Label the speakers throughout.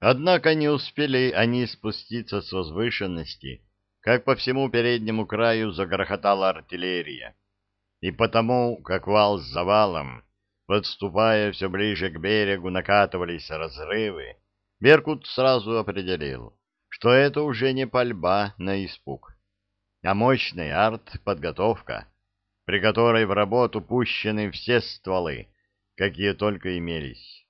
Speaker 1: Однако не успели они спуститься с возвышенности, как по всему переднему краю загрохотала артиллерия. И потому, как вал с завалом, подступая все ближе к берегу, накатывались разрывы, Беркут сразу определил, что это уже не пальба на испуг, а мощная арт-подготовка, при которой в работу пущены все стволы, какие только имелись.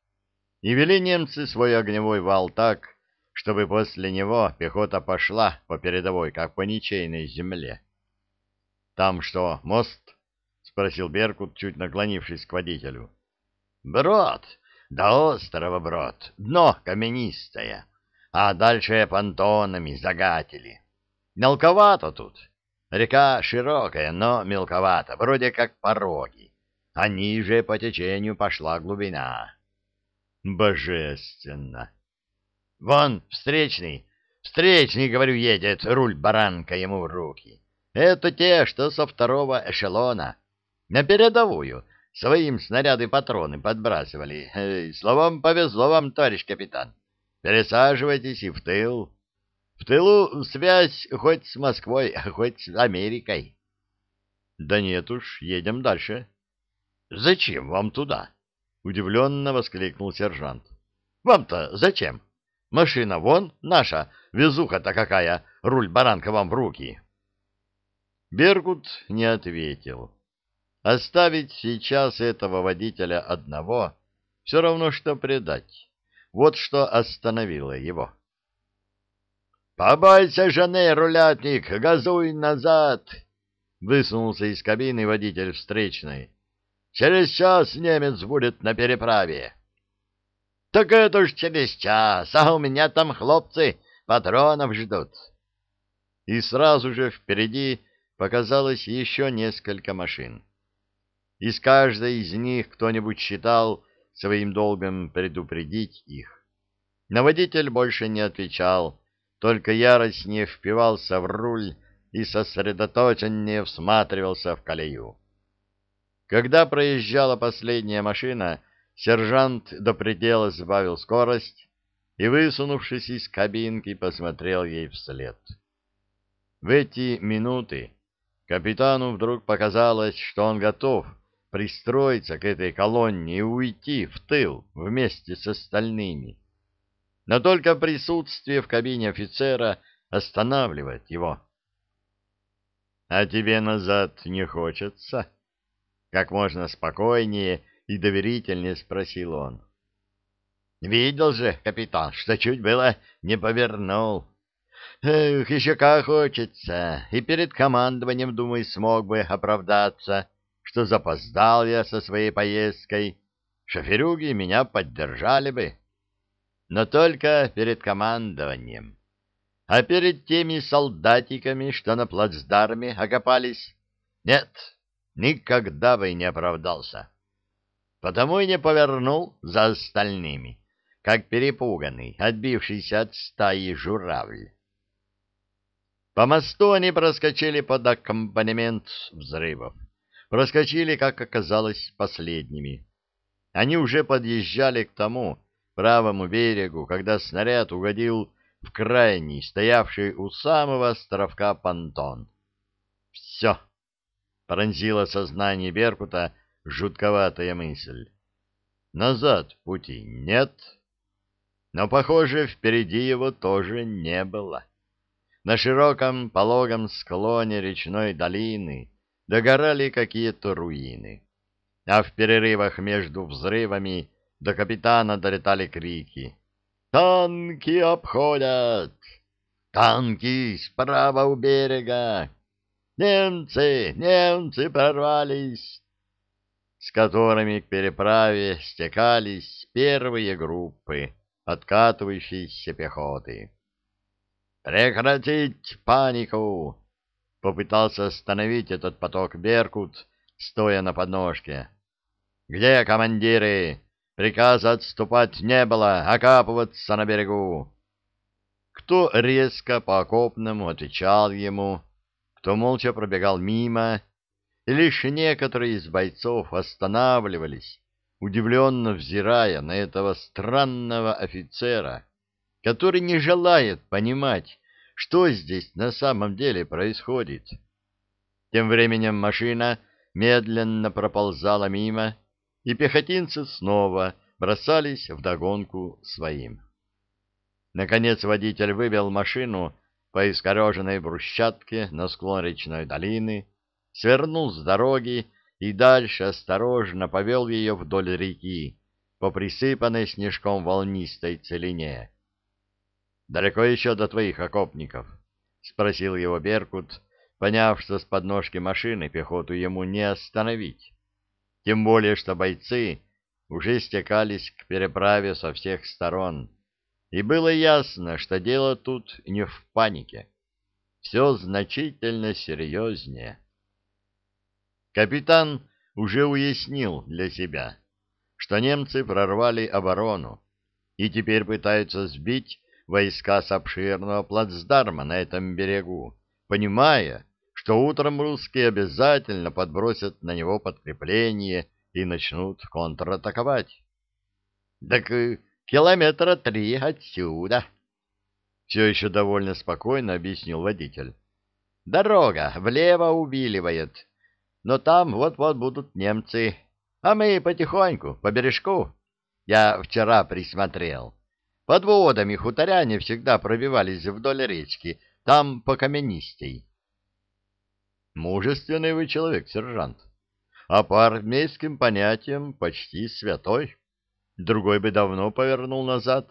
Speaker 1: И вели немцы свой огневой вал так, чтобы после него пехота пошла по передовой, как по ничейной земле. — Там что, мост? — спросил Беркут, чуть наклонившись к водителю. — Брод, до острова брод, дно каменистое, а дальше понтонами загатили. Мелковато тут. Река широкая, но мелковато, вроде как пороги, а ниже по течению пошла глубина. Божественно! Вон, встречный, встречный, говорю, едет, руль баранка ему в руки. Это те, что со второго эшелона. На передовую своим снаряды патроны подбрасывали. Эй, словом, повезло вам, товарищ капитан. Пересаживайтесь и в тыл. В тылу связь хоть с Москвой, хоть с Америкой. Да нет уж, едем дальше. Зачем вам туда? Удивленно воскликнул сержант. Вам-то зачем? Машина вон наша, везуха-то какая, руль баранка вам в руки. Бергут не ответил. Оставить сейчас этого водителя одного все равно, что предать. Вот что остановило его. «Побойся жены, рулятник, газуй назад!» Высунулся из кабины водитель встречной. Через час немец будет на переправе. — Так это ж через час, а у меня там хлопцы патронов ждут. И сразу же впереди показалось еще несколько машин. Из каждой из них кто-нибудь считал своим долгом предупредить их. Но водитель больше не отвечал, только яростнее впивался в руль и сосредоточеннее всматривался в колею. Когда проезжала последняя машина, сержант до предела сбавил скорость и, высунувшись из кабинки, посмотрел ей вслед. В эти минуты капитану вдруг показалось, что он готов пристроиться к этой колонне и уйти в тыл вместе с остальными. Но только присутствие в кабине офицера останавливает его. — А тебе назад не хочется? — как можно спокойнее и доверительнее спросил он. «Видел же, капитан, что чуть было не повернул. Эх, еще как хочется, и перед командованием, думаю, смог бы оправдаться, что запоздал я со своей поездкой. Шоферюги меня поддержали бы. Но только перед командованием. А перед теми солдатиками, что на плацдарме окопались, нет, никогда бы не оправдался. Потому и не повернул за остальными, как перепуганный, отбившийся от стаи журавль. По мосту они проскочили под аккомпанемент взрывов. Проскочили, как оказалось, последними. Они уже подъезжали к тому правому берегу, когда снаряд угодил в крайний, стоявший у самого островка понтон. Все, пронзила сознание Беркута жутковатая мысль. Назад пути нет, но, похоже, впереди его тоже не было. На широком пологом склоне речной долины догорали какие-то руины, а в перерывах между взрывами до капитана долетали крики. «Танки обходят! Танки справа у берега! Немцы, немцы прорвались, с которыми к переправе стекались первые группы откатывающейся пехоты. «Прекратить панику!» — попытался остановить этот поток Беркут, стоя на подножке. «Где командиры? Приказа отступать не было, окапываться на берегу!» Кто резко по окопному отвечал ему, кто молча пробегал мимо, и лишь некоторые из бойцов останавливались, удивленно взирая на этого странного офицера, который не желает понимать, что здесь на самом деле происходит. Тем временем машина медленно проползала мимо, и пехотинцы снова бросались в догонку своим. Наконец водитель вывел машину по искореженной брусчатке на склон речной долины, свернул с дороги и дальше осторожно повел ее вдоль реки по присыпанной снежком волнистой целине. — Далеко еще до твоих окопников? — спросил его Беркут, поняв, что с подножки машины пехоту ему не остановить. Тем более, что бойцы уже стекались к переправе со всех сторон. И было ясно, что дело тут не в панике. Все значительно серьезнее. Капитан уже уяснил для себя, что немцы прорвали оборону и теперь пытаются сбить войска с обширного плацдарма на этом берегу, понимая, что утром русские обязательно подбросят на него подкрепление и начнут контратаковать. — Так километра три отсюда. Все еще довольно спокойно объяснил водитель. Дорога влево увиливает, но там вот-вот будут немцы, а мы потихоньку, по бережку. Я вчера присмотрел. Под водами хуторяне всегда пробивались вдоль речки, там по каменистей. Мужественный вы человек, сержант, а по армейским понятиям почти святой другой бы давно повернул назад.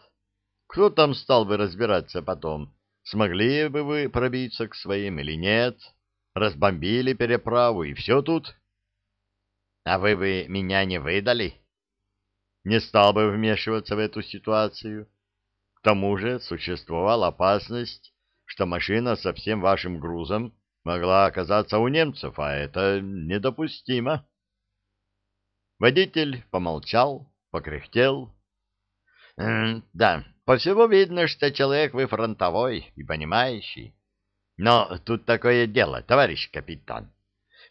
Speaker 1: Кто там стал бы разбираться потом? Смогли бы вы пробиться к своим или нет? Разбомбили переправу, и все тут. А вы бы меня не выдали? Не стал бы вмешиваться в эту ситуацию. К тому же существовала опасность, что машина со всем вашим грузом могла оказаться у немцев, а это недопустимо. Водитель помолчал, покряхтел. — Да, по всему видно, что человек вы фронтовой и понимающий. Но тут такое дело, товарищ капитан.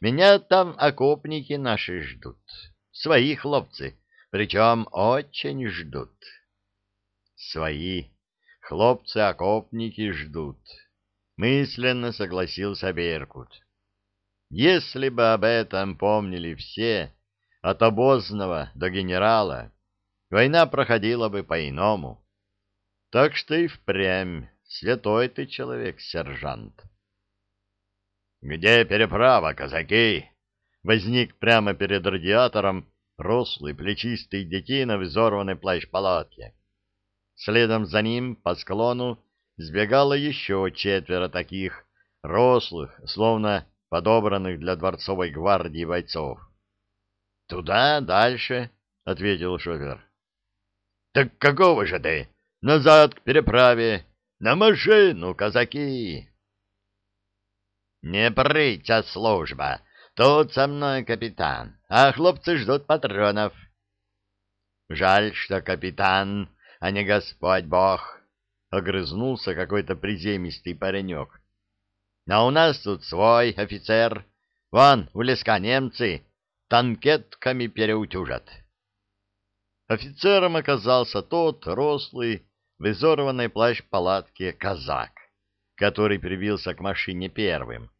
Speaker 1: Меня там окопники наши ждут. Свои хлопцы, причем очень ждут. Свои хлопцы-окопники ждут. Мысленно согласился Беркут. Если бы об этом помнили все, от обозного до генерала, война проходила бы по-иному. Так что и впрямь святой ты человек, сержант. «Где переправа, казаки?» Возник прямо перед радиатором рослый плечистый детина в изорванной плащ-палатке. Следом за ним по склону сбегало еще четверо таких рослых, словно подобранных для дворцовой гвардии бойцов. — Туда, дальше, — ответил шофер. — Так какого же ты? Назад к переправе! На машину, казаки! — Не прыть, служба! Тут со мной капитан, а хлопцы ждут патронов. — Жаль, что капитан, а не Господь Бог! — огрызнулся какой-то приземистый паренек. — Но у нас тут свой офицер. Вон, у леска немцы танкетками переутюжат. Офицером оказался тот рослый, в изорванной плащ-палатке казак, который прибился к машине первым.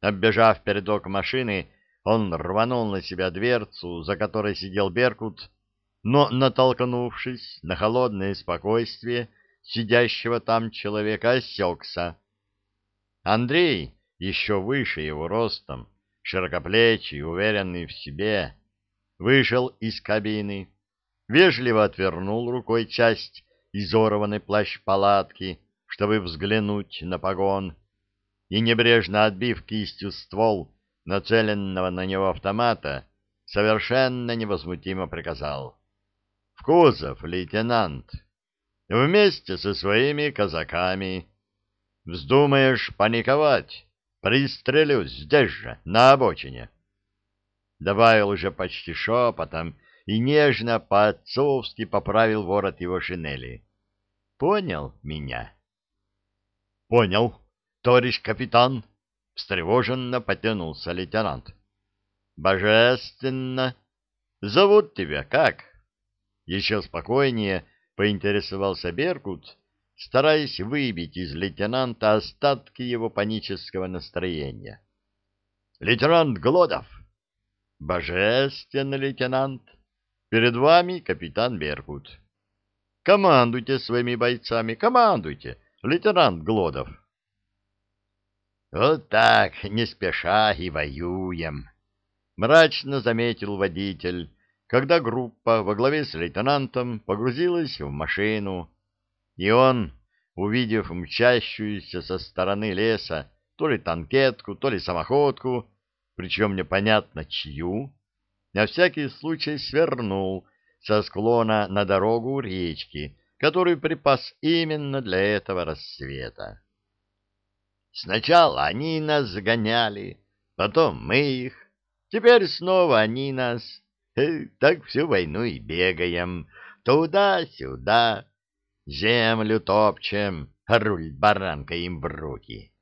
Speaker 1: Оббежав передок машины, он рванул на себя дверцу, за которой сидел Беркут, но, натолкнувшись на холодное спокойствие сидящего там человека, осекся. Андрей, еще выше его ростом, широкоплечий, уверенный в себе, вышел из кабины, вежливо отвернул рукой часть изорванной плащ-палатки, чтобы взглянуть на погон, и, небрежно отбив кистью ствол нацеленного на него автомата, совершенно невозмутимо приказал. — В кузов, лейтенант! Вместе со своими казаками! Вздумаешь паниковать? Пристрелю здесь же, на обочине. Добавил уже почти шепотом и нежно по-отцовски поправил ворот его шинели. Понял меня? Понял, товарищ капитан. Встревоженно потянулся лейтенант. Божественно. Зовут тебя как? Еще спокойнее поинтересовался Беркут, стараясь выбить из лейтенанта остатки его панического настроения. «Лейтенант Глодов!» «Божественный лейтенант! Перед вами капитан Беркут. Командуйте своими бойцами, командуйте, лейтенант Глодов!» «Вот так, не спеша и воюем!» — мрачно заметил водитель, когда группа во главе с лейтенантом погрузилась в машину, и он, увидев мчащуюся со стороны леса то ли танкетку, то ли самоходку, причем непонятно чью, на всякий случай свернул со склона на дорогу речки, которую припас именно для этого рассвета. Сначала они нас загоняли, потом мы их, теперь снова они нас. Так всю войну и бегаем, туда-сюда, землю топчем, руль баранка им в руки.